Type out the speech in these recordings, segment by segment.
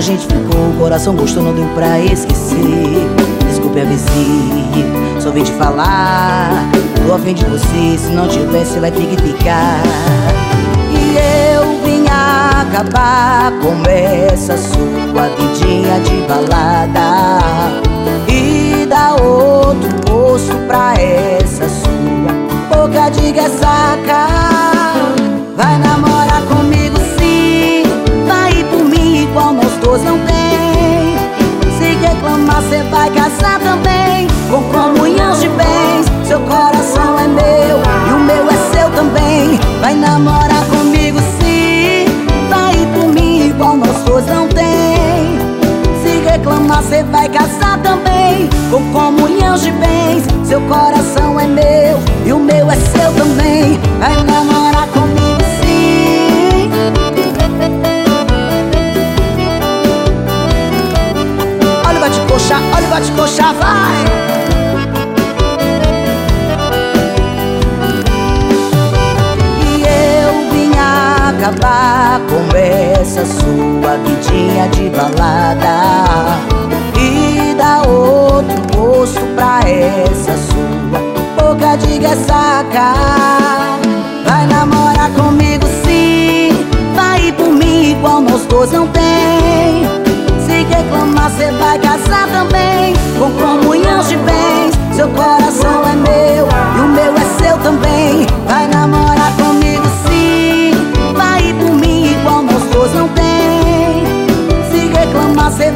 A gente ficou, o coração gostou, não deu pra esquecer. Desculpe a vizinha, só vim te falar. Tô afim de você, se não tivesse vai ter que ficar. E eu vim acabar com essa sua vidinha de balada. E dar outro rosto pra essa sua boca de ressaca. Vai namorar comigo sim, vai por mim igual nós dois não tem. Se reclamar cê vai casar também Com comunhão de bens Seu coração é meu e o meu é seu também. Vai namorar comigo sim Vai por mim igual nós dois não tem. Se reclamar cê vai casar também. Com comunhão de bens Seu coração é meu e o meu é seu também. Vai namorar comigo coxa, olha o bate coxa, vai! Acabar com essa sua vidinha de balada. E dar outro gosto pra essa sua boca de ressaca. Vai namorar comigo sim, vai por mim igual nós dois não tem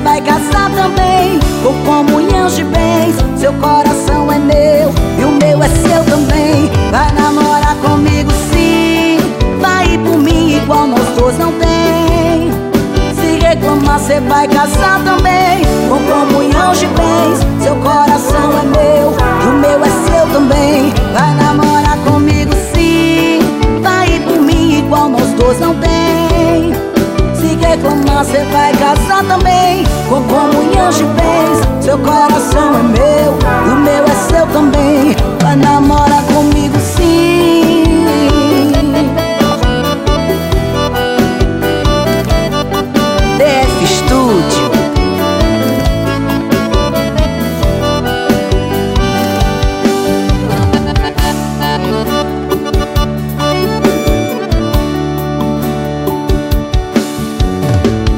vai casar também. Com comunhão de bens Seu coração é meu e o meu é seu também. Vai namorar comigo sim. Vai ir por mim igual nós dois não tem. Reclamar, cê vai casar também. Com comunhão de bem você vai casar também Com comunhão de bens Seu coração é meu, o meu é seu também.